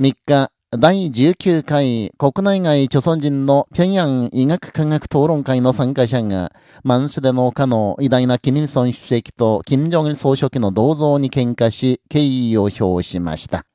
3日、第19回国内外著存人の平壌医学科学討論会の参加者が、マンスデの丘の偉大なキム・イルソン主席と金正恩総書記の銅像に喧嘩し、敬意を表しました。